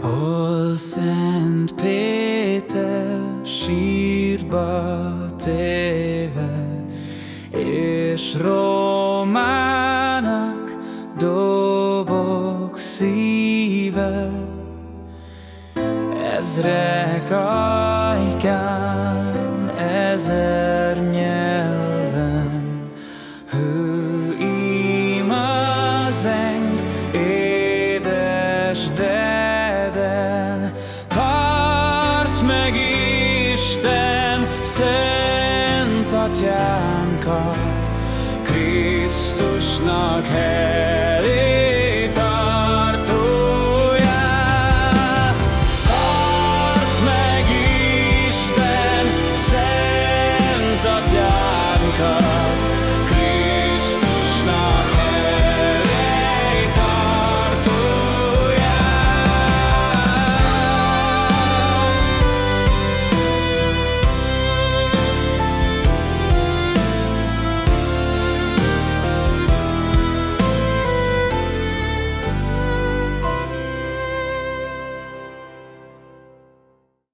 Hol Szent Péter sírba téve, és Rómának dobok szíve, ezrek ajkán, ezer meg Isten szent atyánkat, Krisztusnak hely.